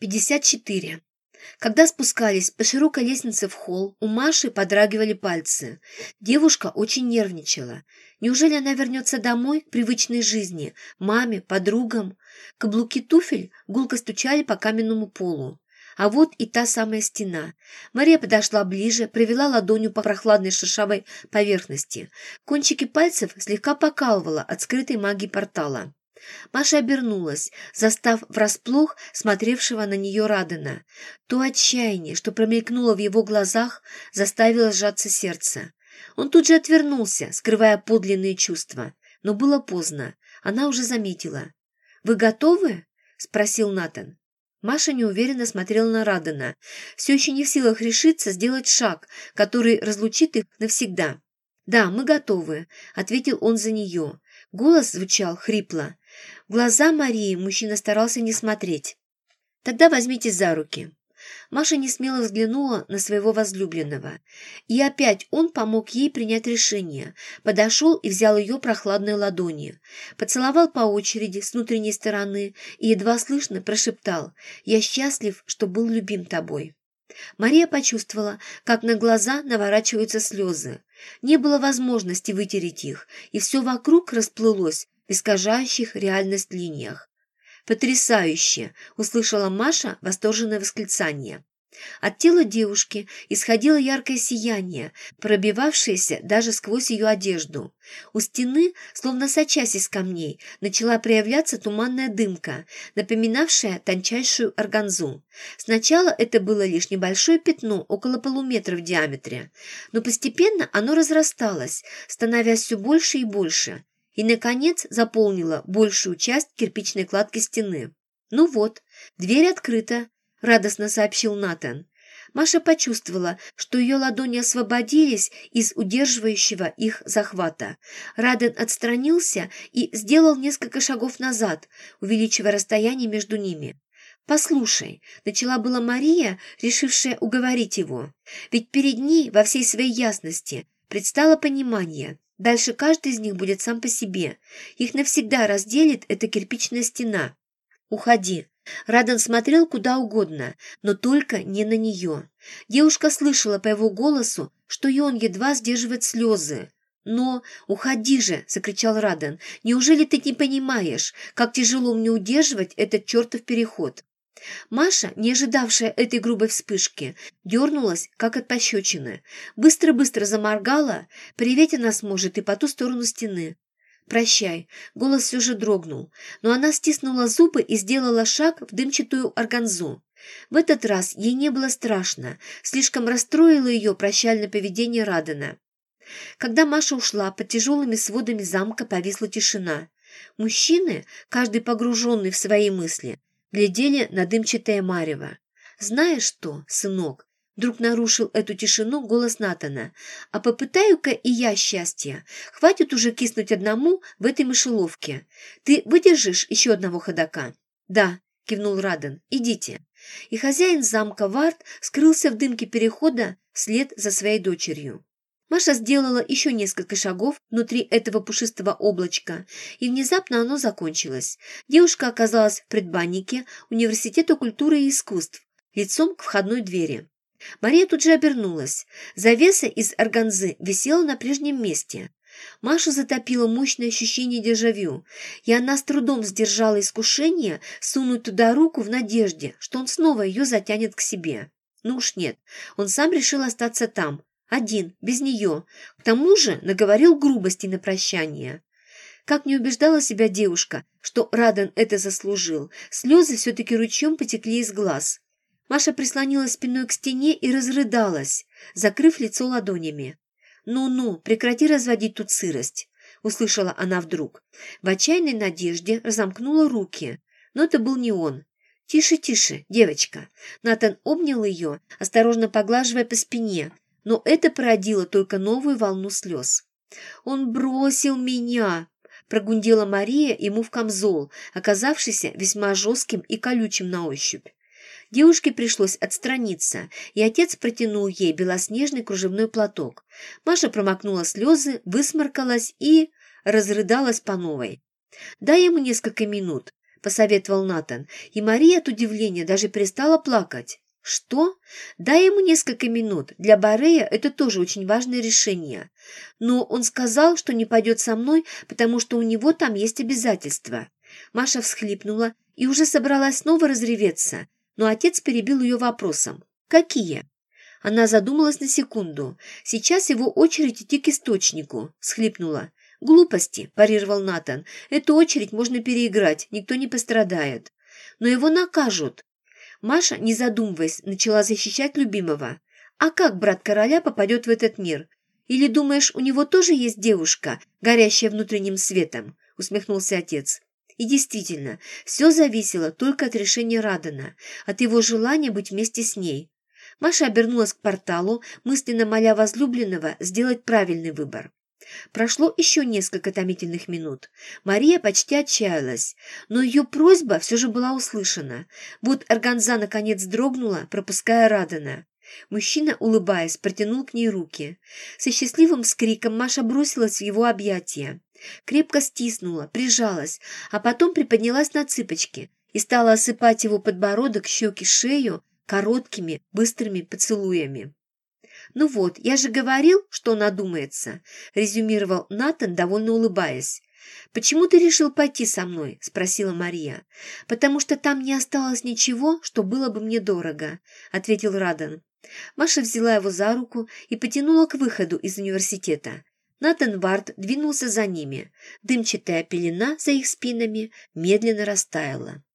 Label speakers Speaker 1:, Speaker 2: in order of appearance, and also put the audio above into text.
Speaker 1: 54. Когда спускались по широкой лестнице в холл, у Маши подрагивали пальцы. Девушка очень нервничала. Неужели она вернется домой к привычной жизни, маме, подругам? Каблуки туфель гулко стучали по каменному полу. А вот и та самая стена. Мария подошла ближе, провела ладонью по прохладной шершавой поверхности. Кончики пальцев слегка покалывала от скрытой магии портала. Маша обернулась, застав врасплох смотревшего на нее Радена. То отчаяние, что промелькнуло в его глазах, заставило сжаться сердце. Он тут же отвернулся, скрывая подлинные чувства. Но было поздно. Она уже заметила. «Вы готовы?» – спросил Натан. Маша неуверенно смотрела на Радена, все еще не в силах решиться сделать шаг, который разлучит их навсегда. «Да, мы готовы», – ответил он за нее. Голос звучал хрипло. Глаза Марии мужчина старался не смотреть. «Тогда возьмите за руки». Маша не смело взглянула на своего возлюбленного. И опять он помог ей принять решение, подошел и взял ее прохладные ладони, поцеловал по очереди с внутренней стороны и едва слышно прошептал «Я счастлив, что был любим тобой». Мария почувствовала, как на глаза наворачиваются слезы. Не было возможности вытереть их, и все вокруг расплылось искажающих реальность линиях. «Потрясающе!» – услышала Маша восторженное восклицание. От тела девушки исходило яркое сияние, пробивавшееся даже сквозь ее одежду. У стены, словно сочась из камней, начала проявляться туманная дымка, напоминавшая тончайшую органзу. Сначала это было лишь небольшое пятно, около полуметра в диаметре, но постепенно оно разрасталось, становясь все больше и больше, и, наконец, заполнила большую часть кирпичной кладки стены. «Ну вот, дверь открыта», – радостно сообщил Натан. Маша почувствовала, что ее ладони освободились из удерживающего их захвата. Раден отстранился и сделал несколько шагов назад, увеличивая расстояние между ними. «Послушай», — начала была Мария, решившая уговорить его, «ведь перед ней во всей своей ясности предстало понимание. Дальше каждый из них будет сам по себе. Их навсегда разделит эта кирпичная стена. Уходи. Радан смотрел куда угодно, но только не на нее. Девушка слышала по его голосу, что и он едва сдерживает слезы. «Но уходи же!» – закричал Радан. «Неужели ты не понимаешь, как тяжело мне удерживать этот чертов переход?» Маша, не ожидавшая этой грубой вспышки, дернулась, как от пощечины. Быстро-быстро заморгала, приветь она сможет и по ту сторону стены. «Прощай», — голос все же дрогнул, но она стиснула зубы и сделала шаг в дымчатую органзу. В этот раз ей не было страшно, слишком расстроило ее прощальное поведение Радена. Когда Маша ушла, под тяжелыми сводами замка повисла тишина. Мужчины, каждый погруженный в свои мысли, глядели на дымчатое марево. «Знаешь что, сынок?» Вдруг нарушил эту тишину голос Натана. «А попытаю-ка и я счастья. Хватит уже киснуть одному в этой мышеловке. Ты выдержишь еще одного ходока?» «Да», — кивнул Раден. «Идите». И хозяин замка Вард скрылся в дымке перехода вслед за своей дочерью. Маша сделала еще несколько шагов внутри этого пушистого облачка, и внезапно оно закончилось. Девушка оказалась в предбаннике Университета культуры и искусств, лицом к входной двери. Мария тут же обернулась. Завеса из органзы висела на прежнем месте. Машу затопило мощное ощущение дежавю, и она с трудом сдержала искушение сунуть туда руку в надежде, что он снова ее затянет к себе. Ну уж нет, он сам решил остаться там, один, без нее. К тому же наговорил грубости на прощание. Как не убеждала себя девушка, что Раден это заслужил, слезы все-таки ручьем потекли из глаз. Маша прислонилась спиной к стене и разрыдалась, закрыв лицо ладонями. «Ну-ну, прекрати разводить тут сырость», — услышала она вдруг. В отчаянной надежде разомкнула руки, но это был не он. «Тише, тише, девочка». Натан обнял ее, осторожно поглаживая по спине, но это породило только новую волну слез. «Он бросил меня!» – прогундела Мария ему в камзол, оказавшийся весьма жестким и колючим на ощупь. Девушке пришлось отстраниться, и отец протянул ей белоснежный кружевной платок. Маша промокнула слезы, высморкалась и разрыдалась по новой. «Дай ему несколько минут», – посоветовал Натан, и Мария от удивления даже перестала плакать. «Что? Дай ему несколько минут. Для Барея это тоже очень важное решение. Но он сказал, что не пойдет со мной, потому что у него там есть обязательства». Маша всхлипнула и уже собралась снова разреветься, но отец перебил ее вопросом. «Какие?» Она задумалась на секунду. Сейчас его очередь идти к источнику. Схлипнула. «Глупости», – парировал Натан. «Эту очередь можно переиграть, никто не пострадает. Но его накажут». Маша, не задумываясь, начала защищать любимого. «А как брат короля попадет в этот мир? Или думаешь, у него тоже есть девушка, горящая внутренним светом?» – усмехнулся отец. И действительно, все зависело только от решения Радана, от его желания быть вместе с ней. Маша обернулась к порталу, мысленно моля возлюбленного сделать правильный выбор. Прошло еще несколько томительных минут. Мария почти отчаялась, но ее просьба все же была услышана. Вот органза наконец дрогнула, пропуская Радана. Мужчина, улыбаясь, протянул к ней руки. Со счастливым скриком Маша бросилась в его объятия. Крепко стиснула, прижалась, а потом приподнялась на цыпочки и стала осыпать его подбородок, щеки, шею короткими, быстрыми поцелуями. «Ну вот, я же говорил, что он одумается», – резюмировал Натан, довольно улыбаясь. «Почему ты решил пойти со мной?» – спросила Мария. «Потому что там не осталось ничего, что было бы мне дорого», – ответил Радан. Маша взяла его за руку и потянула к выходу из университета. Натан Вард двинулся за ними. Дымчатая пелена за их спинами медленно растаяла.